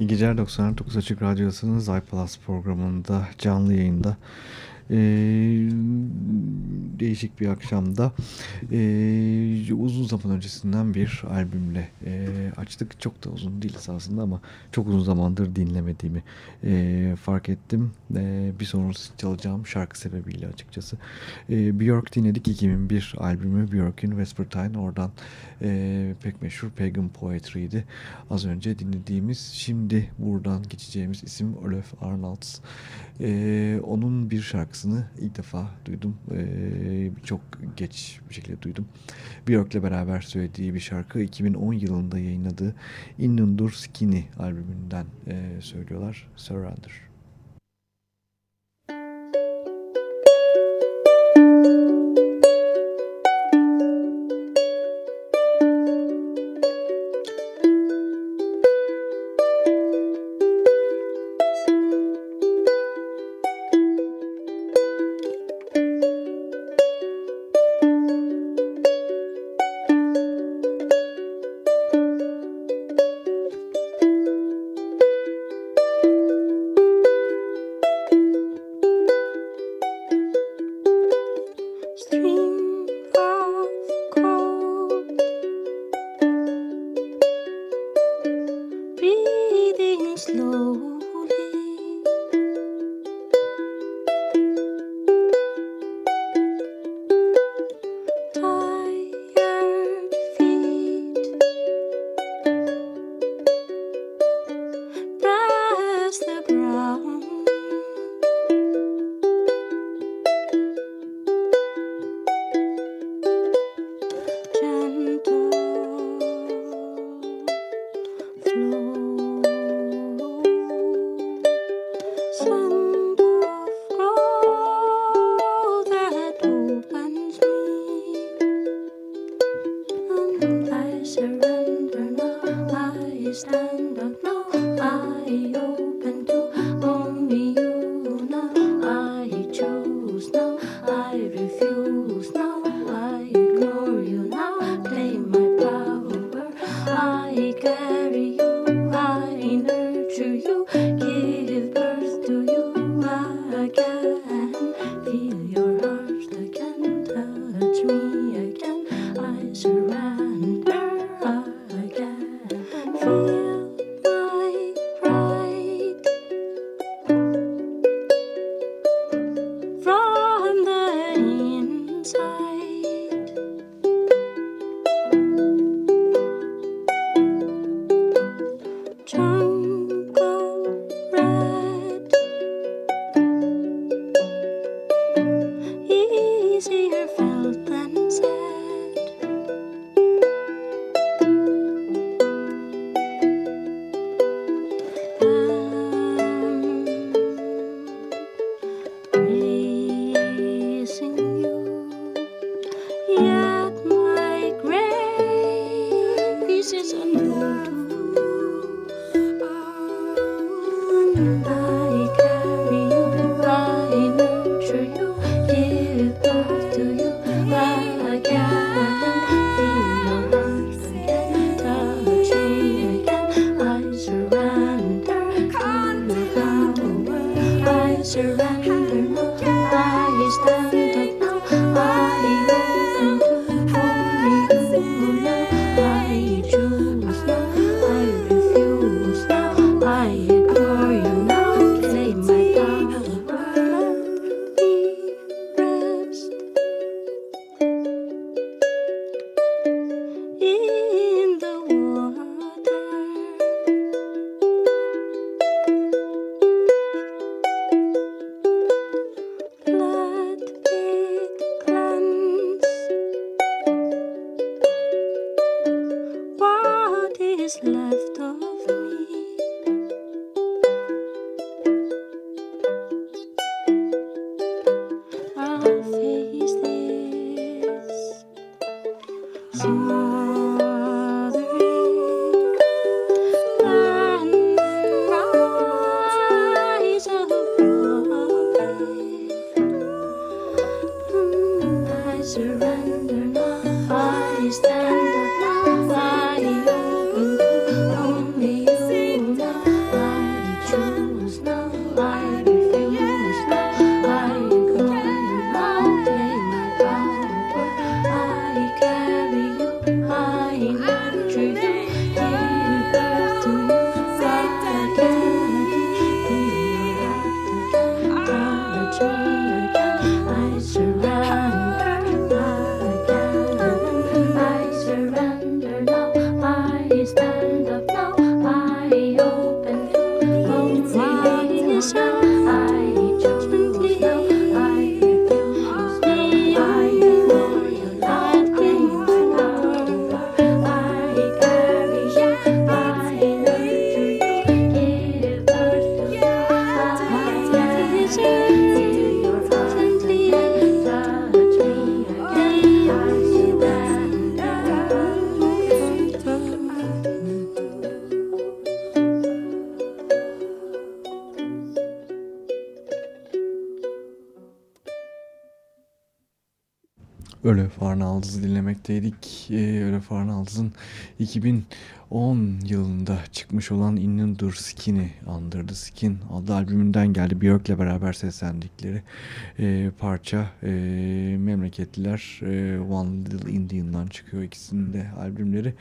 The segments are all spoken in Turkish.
İyi geceler 99 Açık Radyosu'nun iPlus programında canlı yayında e, değişik bir akşamda e, uzun zaman öncesinden bir albümle e, açtık. Çok da uzun değil aslında ama çok uzun zamandır dinlemediğimi e, fark ettim. E, bir sonrası çalacağım şarkı sebebiyle açıkçası. E, Björk dinledik 2001 albümü Björk'in Vespertine oradan e, pek meşhur Pagan Poetry'ydi. Az önce dinlediğimiz şimdi buradan geçeceğimiz isim Olaf Arnolds. E, onun bir şarkısını ilk defa duydum. Ee, çok geç bir şekilde duydum. Björk'le beraber söylediği bir şarkı 2010 yılında yayınladığı Innundur Skinny albümünden e, söylüyorlar. Surrender. Müzik está. Farnaldız'ı dinlemekteydik. Ee, Öyle Farnaldız'ın 2010 yılında çıkmış olan Innunder Skin'i andırdı. Skin adlı albümünden geldi. Björk'le beraber seslendikleri e, parça. E, memleketliler e, One Little Indian'dan çıkıyor ikisinin de albümleri.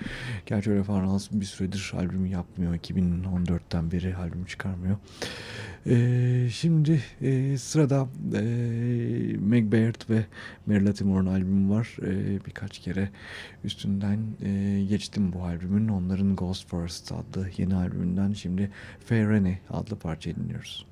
Gerçi Öyle Farnaldız bir süredir albüm yapmıyor. 2014'ten beri albüm çıkarmıyor. E, şimdi e, sırada e, Meg Baird ve Mary Latimore'un albümü var. E, birkaç kere üstünden e, geçtim bu albümün. Onların Ghost First adlı yeni albümünden şimdi Fairene adlı parçayı dinliyoruz.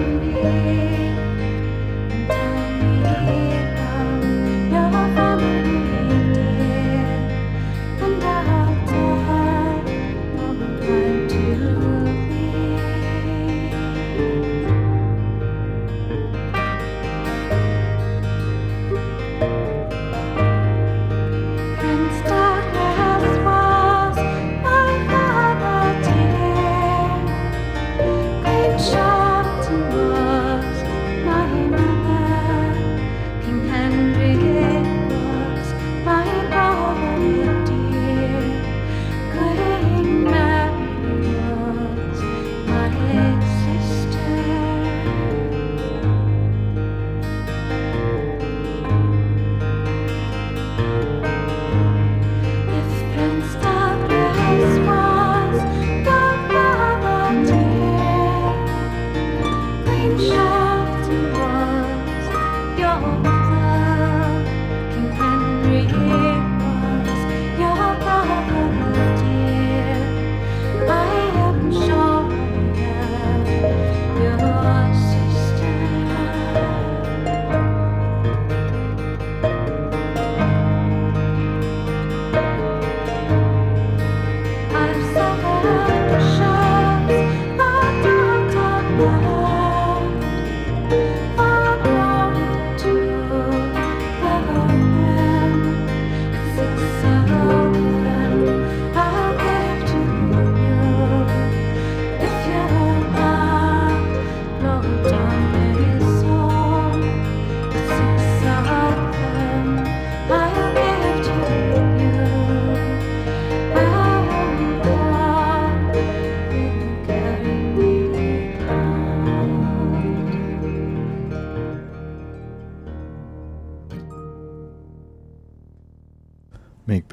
Me. Tell me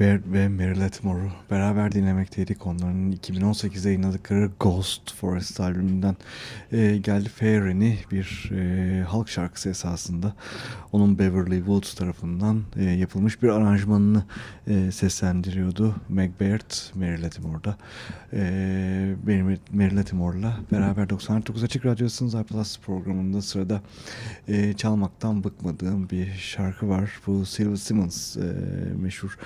Macbeth ve Mary Latimore'u beraber dinlemekteydik. Onların 2018'de yayınladıkları Ghost Forest albümünden e, geldi. Fairy'ni bir e, halk şarkısı esasında. Onun Beverly Woods tarafından e, yapılmış bir aranjmanını e, seslendiriyordu. Macbeth, Mary Latimore'da. E, benim Mary Latimore'la beraber 99 Açık Radyosu'nun iPlus programında sırada e, çalmaktan bıkmadığım bir şarkı var. Bu Sylvia Simmons e, meşhur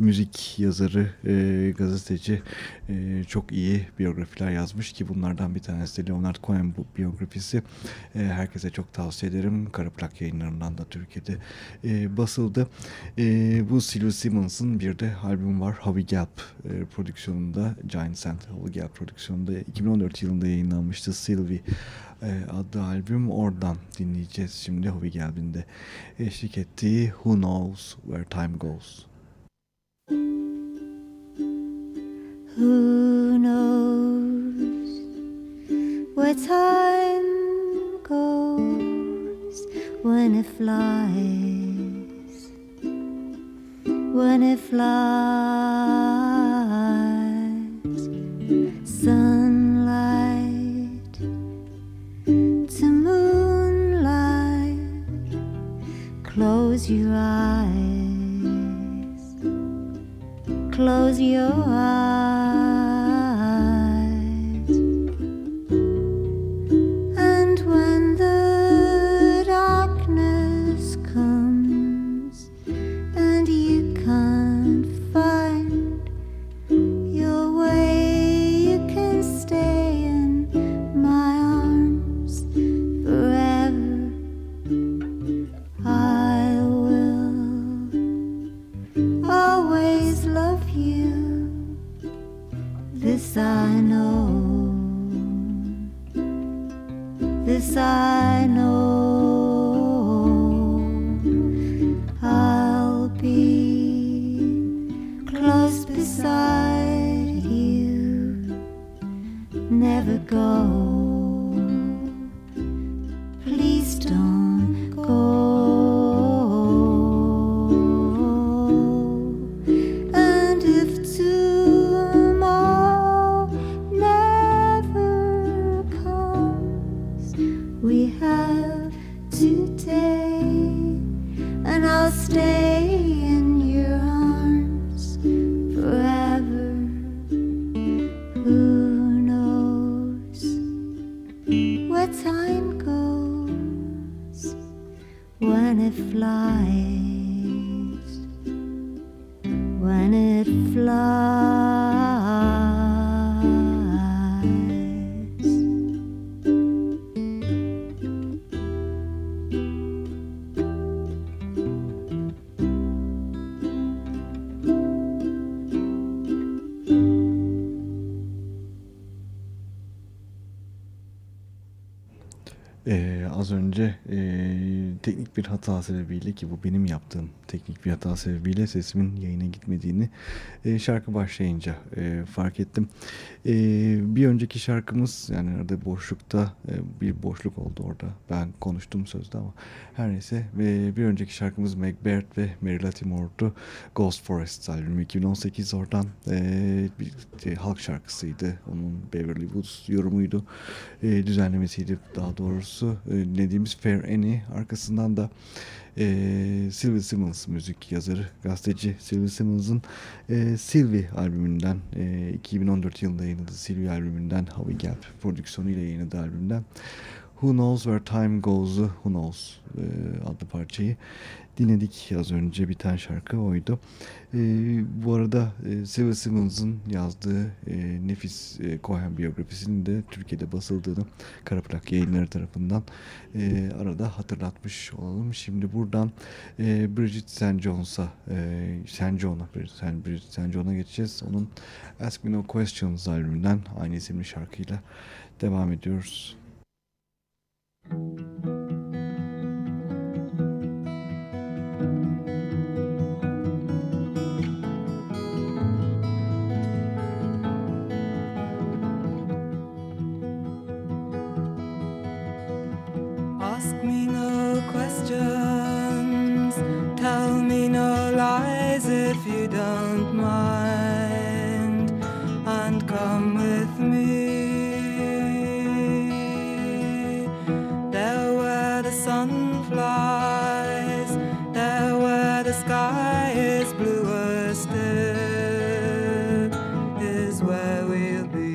müzik yazarı, e, gazeteci e, çok iyi biyografiler yazmış ki bunlardan bir tanesi de Leonard Cohen biyografisi. E, herkese çok tavsiye ederim. Kara Plak yayınlarından da Türkiye'de e, basıldı. E, bu Sylvia Simmons'ın bir de albüm var. Howie Gelb e, prodüksiyonunda, Giant Sand Howie Gelb prodüksiyonunda 2014 yılında yayınlanmıştı Sylvie e, adlı albüm. Oradan dinleyeceğiz şimdi Howie Gelb'in de eşlik ettiği Who Knows Where Time Goes. Who knows where time goes when it flies? When it flies, sunlight to moonlight. Close your eyes close your eyes. Hata sebebiyle ki bu benim yaptığım teknik bir hata sebebiyle sesimin yayına gitmediğini ee, şarkı başlayınca ee, fark ettim. Ee, bir önceki şarkımız yani arada boşlukta ee, bir boşluk oldu orada. Ben konuştum sözde ama her neyse ve bir önceki şarkımız Macbeth ve Mary Latimore'du. Ghost Forest albümü 2018 oradan ee, bir e, halk şarkısıydı. Onun Beverly Woods yorumuydu. Ee, düzenlemesiydi daha doğrusu. Ee, dinlediğimiz Fair Annie arkasından da ee, Sylvie Simmons müzik yazarı, gazeteci Sylvie Simmons'ın ee, Sylvie albümünden ee, 2014 yılında yayınladığı Sylvie albümünden Howie Gap prodüksiyonuyla yayınladığı albümden Who Knows Where Time Goes'u Who Knows e, adlı parçayı dinledik az önce biten şarkı oydu. E, bu arada e, Sylvie Simmons'ın yazdığı e, nefis e, Cohen biyografisinin de Türkiye'de basıldığını Karaplak yayınları tarafından e, arada hatırlatmış olalım. Şimdi buradan e, Bridget St. Jones'a e, St. John'a Bridget, geçeceğiz. Onun Ask Me No Questions albümünden aynı isimli şarkıyla devam ediyoruz. Ask me no questions, tell me no lies if you don't mind, and come with me. There where the sun flies, there where the sky is bluer still, is where we'll be.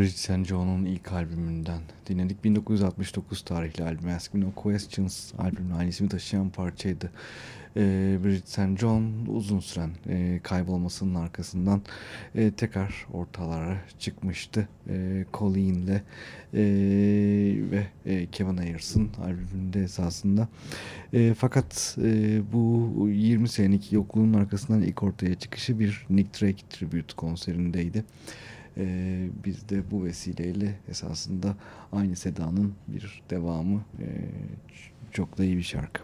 Bridget St. John'un ilk albümünden dinledik. 1969 tarihli albüm Ask Me No Questions albümün aynı ismi taşıyan parçaydı. Ee, Bridget St. John uzun süren e, kaybolmasının arkasından e, tekrar ortalara çıkmıştı. E, Colleen'le e, ve e, Kevin Ayers'ın albümünde esasında. E, fakat e, bu 20 senelik yokluğun arkasından ilk ortaya çıkışı bir Nick Drake tribute konserindeydi. Ee, biz de bu vesileyle esasında aynı sedanın bir devamı ee, çok da iyi bir şarkı.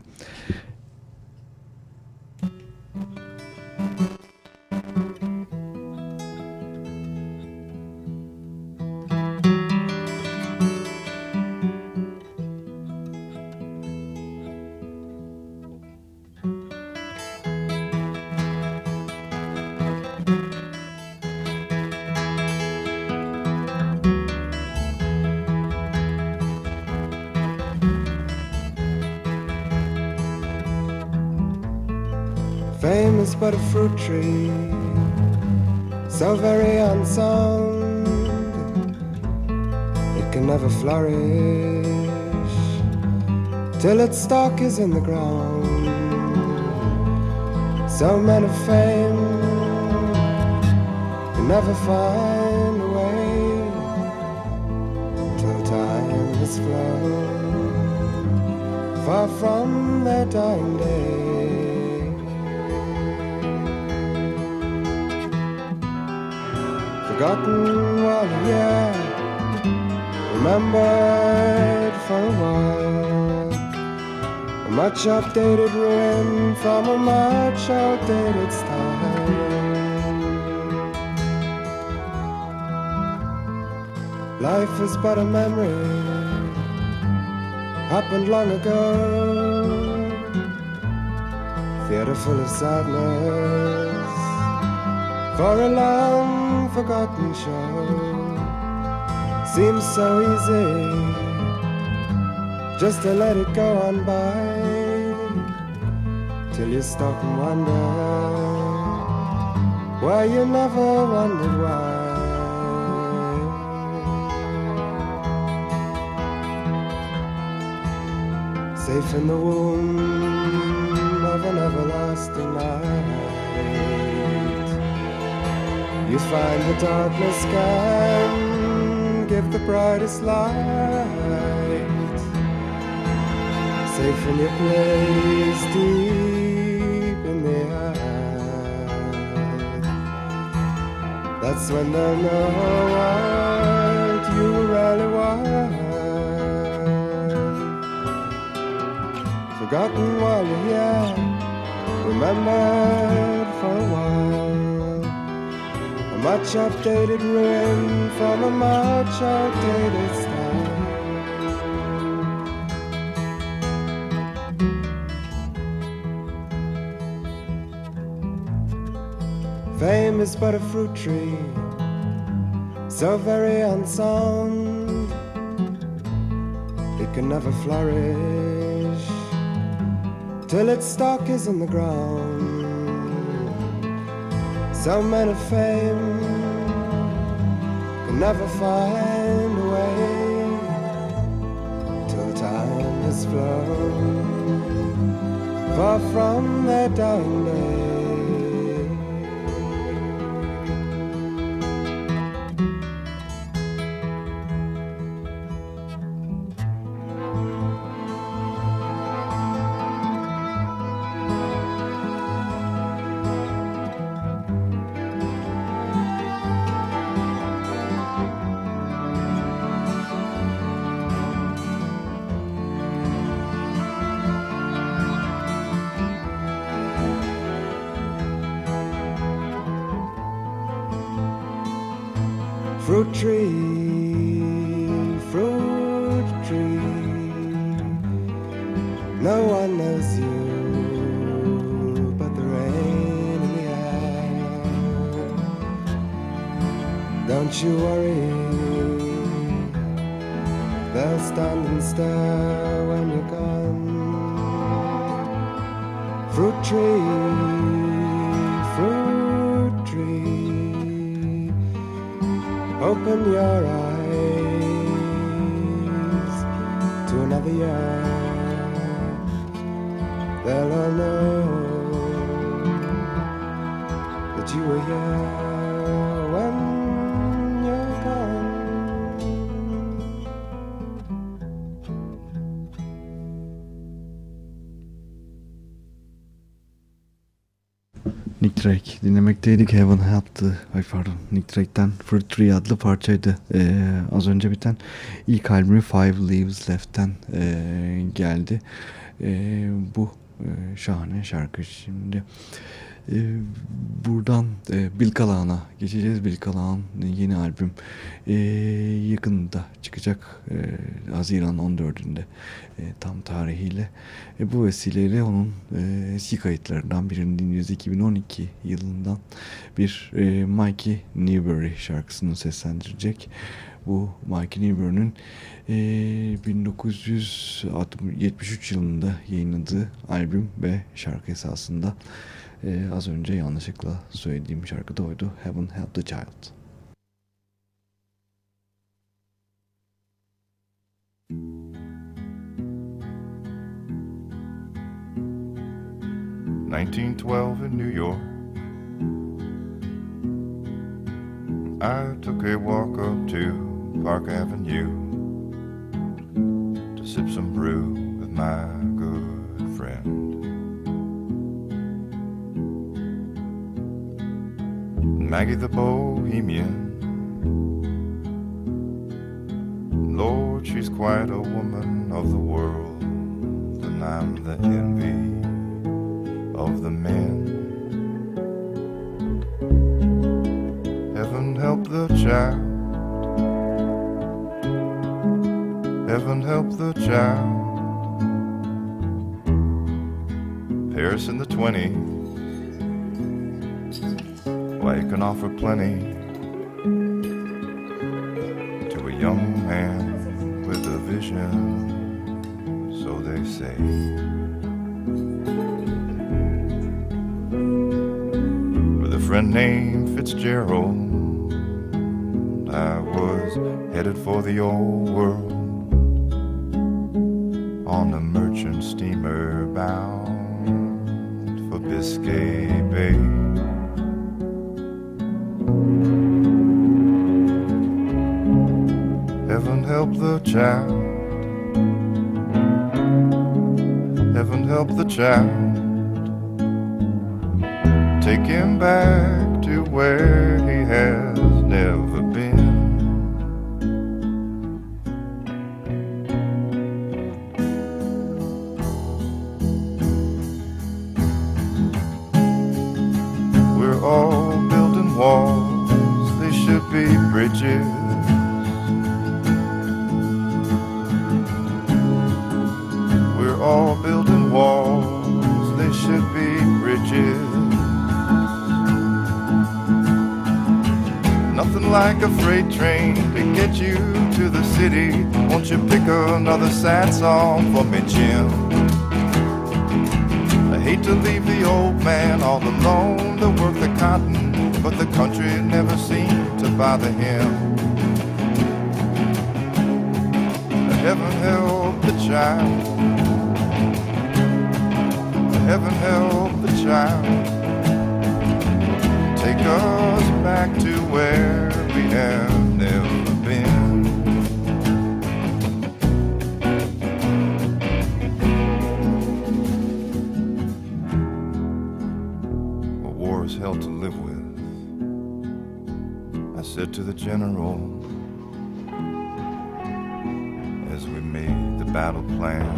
famous till stock is in the ground. So men of fame can never find a way till time has flown far from their dying day. forgotten while yeah, remembered for a while. Much updated ruin from a much outdated style. Life is but a memory, happened long ago. Theater full of sadness for a long forgotten show. Seems so easy just to let it go on by till you stop and wonder why you never wondered why. Safe in the womb of an everlasting night. You find the darkness can give the brightest light. Safe in your place deep in the earth. That's when they'll know what you really want. Forgotten while you're here, remembered for a while. A much updated ruin from a much outdated style. Is but a fruit tree, so very unsound. It can never flourish till its stalk is in the ground. So men of fame can never find a way till time has flown far from their dying day. Tree, fruit tree. No one knows you but the rain in the air. Don't you worry, they'll stand and stare Open your eyes to another year. Drake dinlemekteydik. Heaven Help'tı. Ay pardon. Nick Drake'ten Fruit Tree adlı parçaydı. Ee, az önce biten ilk albümü Five Leaves Left'ten ee, geldi. Ee, bu ee, şahane şarkı şimdi. Ee, buradan e, Bill Callahan'a geçeceğiz. Bill Callahan yeni albüm e, yakında çıkacak. E, Haziran 14'ünde e, tam tarihiyle. E, bu vesileyle onun e, eski kayıtlarından birini dinleyeceğiz. 2012 yılından bir e, Mikey Newbury şarkısını seslendirecek. Bu Mikey Newbury'nin e, 1973 yılında yayınladığı albüm ve şarkı esasında ee, az önce yanlışlıkla söylediğim şarkı da oydu. Heaven Help the Child. Nineteen twelve in New York. I took a walk up to Park Avenue to sip some brew with my good Maggie the Bohemian. Lord, she's quite a woman of the world, and I'm the envy of the men. Heaven help the child. Heaven help the child. Paris in the 20s way can offer plenty to a young man with a vision, so they say. With a friend named Fitzgerald, I was headed for the old world on a merchant steamer bound for Biscay Bay. Heaven help the child. Heaven help the child. Take him back to where he has never been. We're all building walls, they should be bridges. Like a freight train to get you to the city. Won't you pick another sad song for me, Jim? I hate to leave the old man all alone to work the cotton, but the country never seemed to bother him. Heaven help the child. Heaven help the child. Take us back to where we have never been. A war is hell to live with. I said to the general as we made the battle plan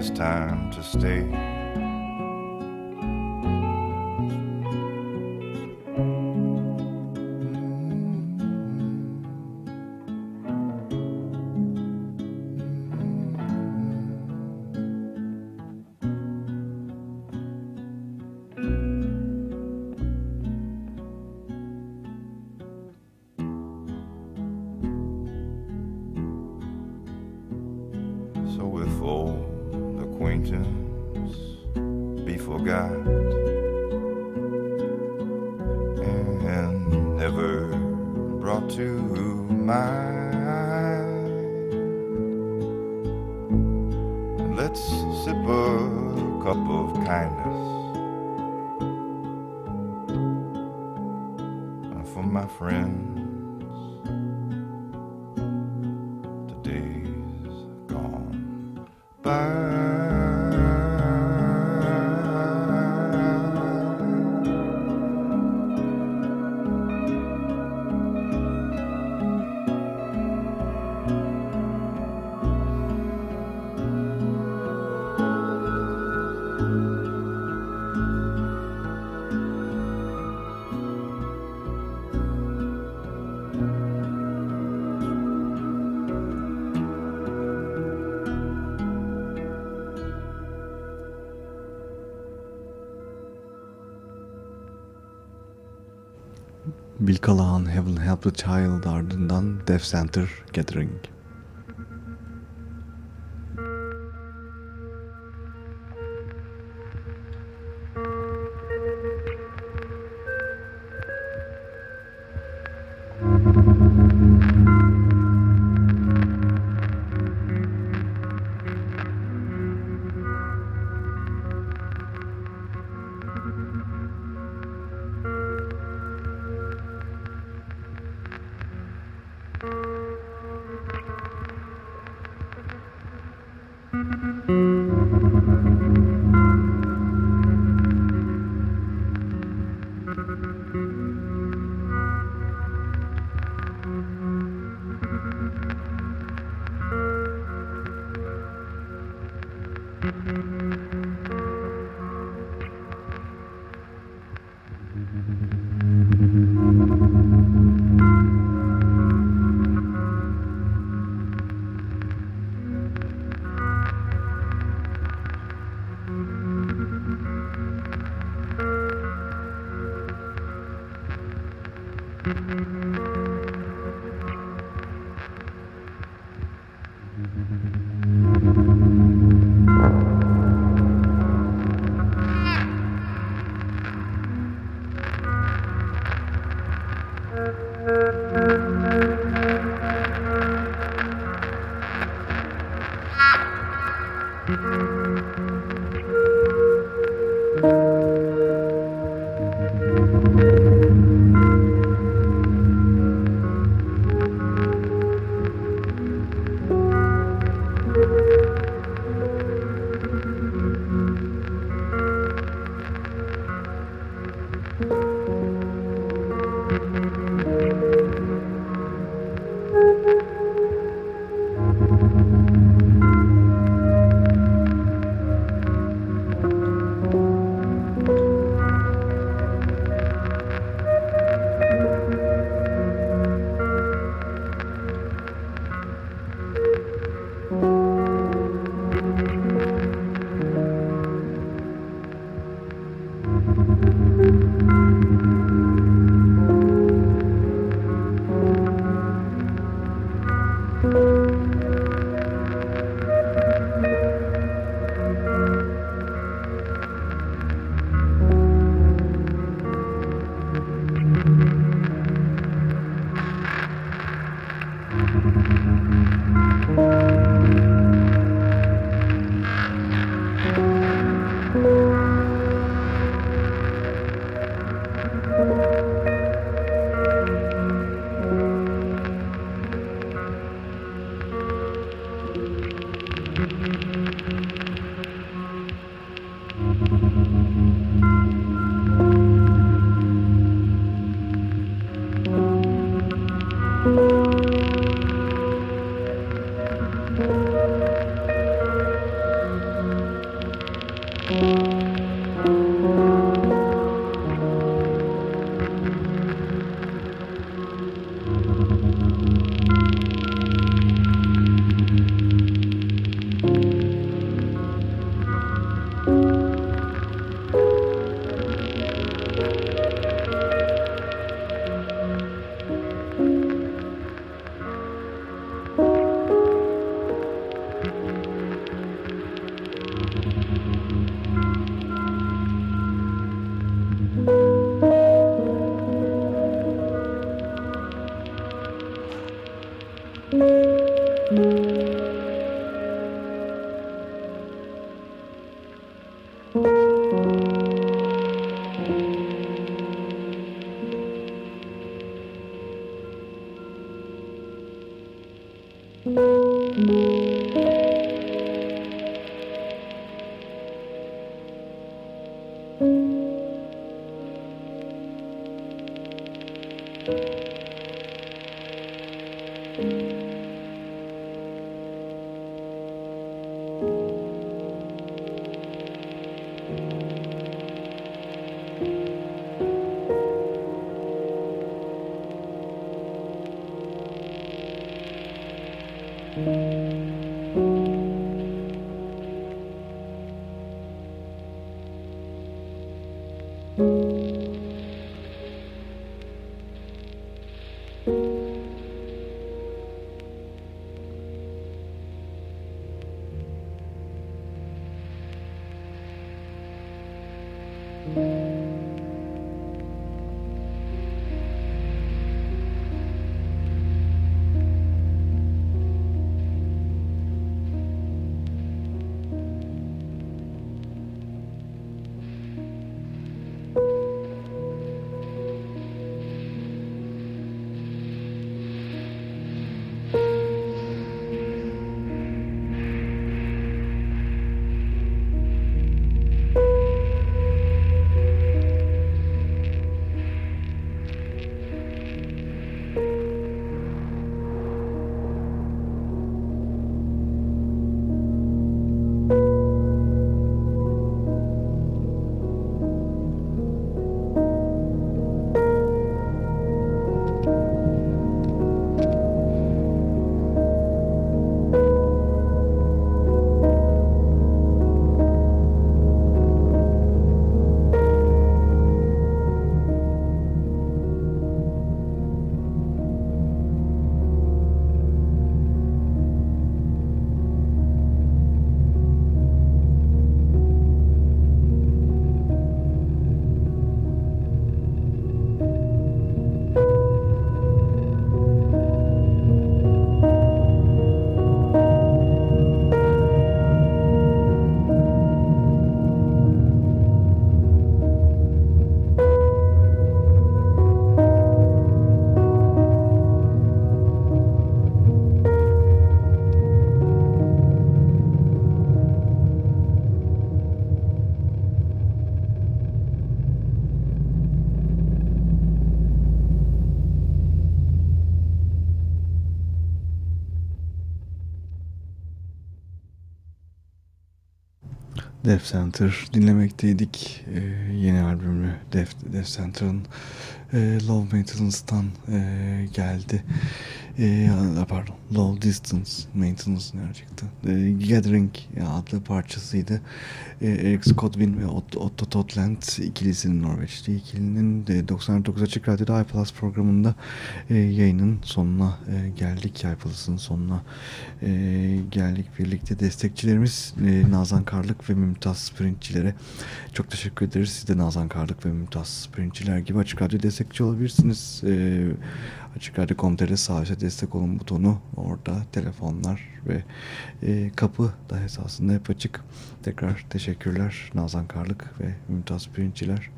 This time to stay. The Child ardından Deaf Center Gathering. Death Center dinlemekteydik. Ee, yeni albümü Death, Death Center'ın e, Love Maintenance'tan e, geldi. E, pardon, Low Distance Maintenance ne çıktı? E, Gathering adlı parçasıydı. E, Eric Scottwin ve Otto Totland ikilisinin Norveçli ikilinin de 99 Açık Radyo'da iPlus programında e, yayının sonuna e, geldik. iPlus'ın sonuna e, geldik birlikte. Destekçilerimiz e, Nazan Karlık ve Mümtaz Sprintçilere çok teşekkür ederiz. Siz de Nazan Karlık ve Mümtaz Sprintçiler gibi Açık Radyo destekçi olabilirsiniz. E, Açık Radyo.com.tr sağ destek olun butonu orada telefonlar ve e, kapı da esasında hep açık. Tekrar teşekkürler Nazan Karlık ve Mümtaz Pirinççiler.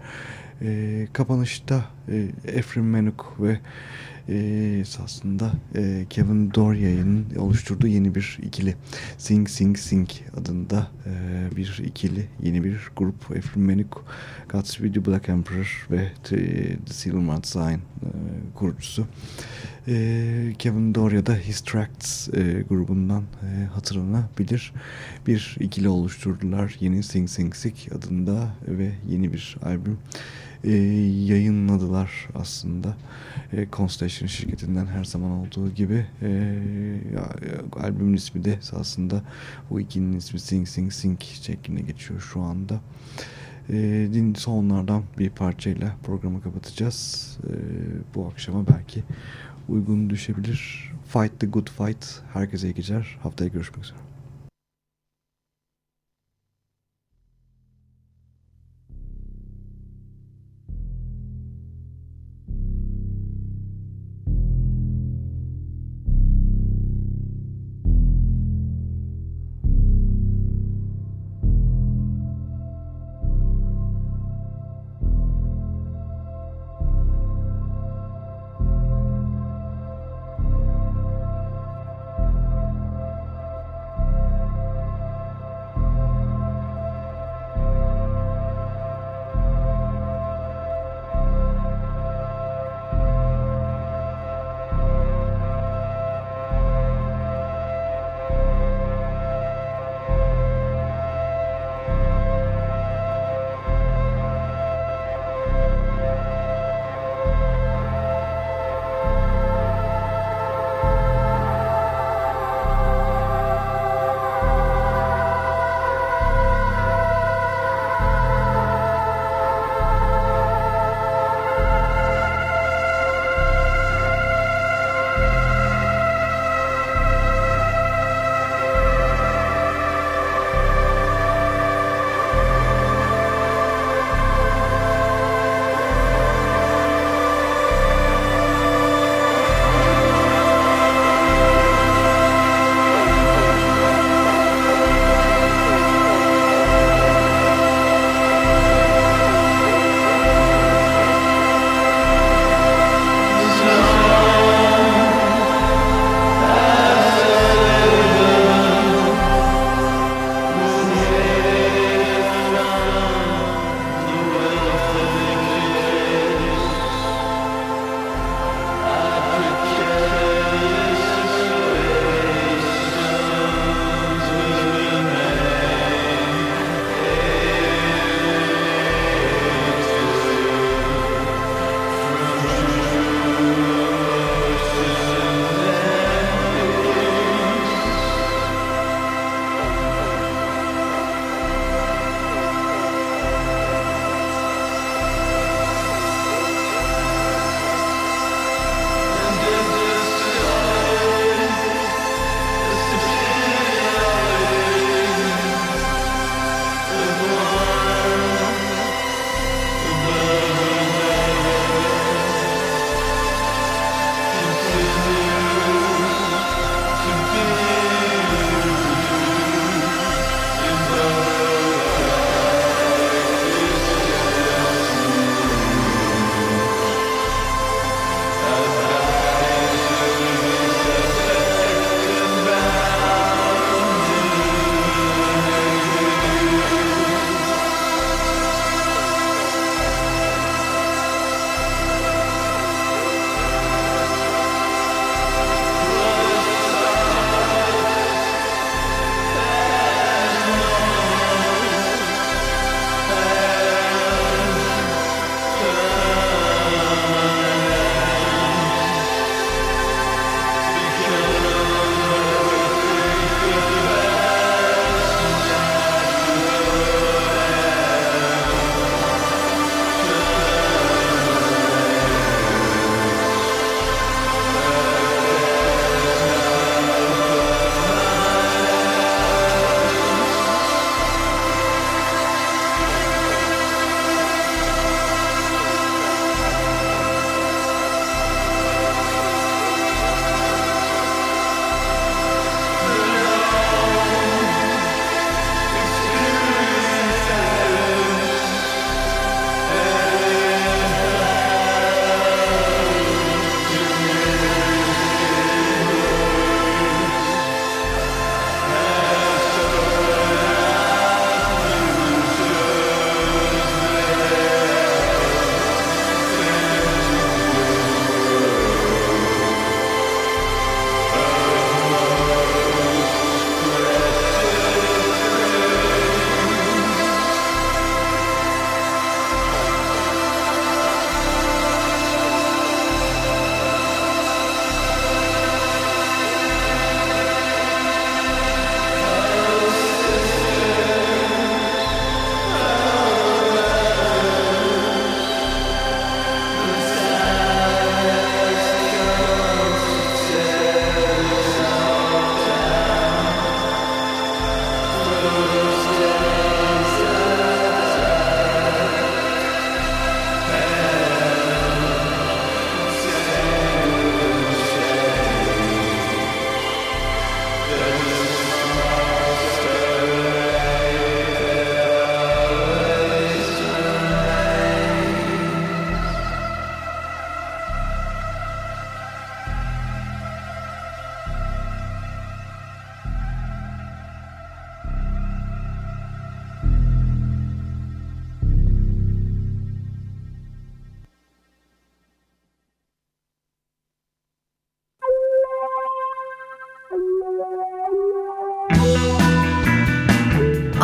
E, kapanışta e, Efrim Menuk ve e, esasında e, Kevin Doria'nın oluşturduğu yeni bir ikili Sing Sing Sing adında e, bir ikili yeni bir grup Efrim Menuk Godspeed the Black Emperor ve The, The Silver Sign e, kurucusu. E, Kevin Doria da His Tracts e, grubundan e, hatırlanabilir. Bir ikili oluşturdular yeni Sing Sing Sing adında ve yeni bir albüm e, yayınladılar aslında. E, Constellation şirketinden her zaman olduğu gibi e, ya, albümün ismi de aslında bu ikinin ismi Sing Sing Sing şeklinde geçiyor şu anda. E, din sonlardan bir parçayla programı kapatacağız. E, bu akşama belki uygun düşebilir. Fight the good fight. Herkese iyi geceler. Haftaya görüşmek üzere.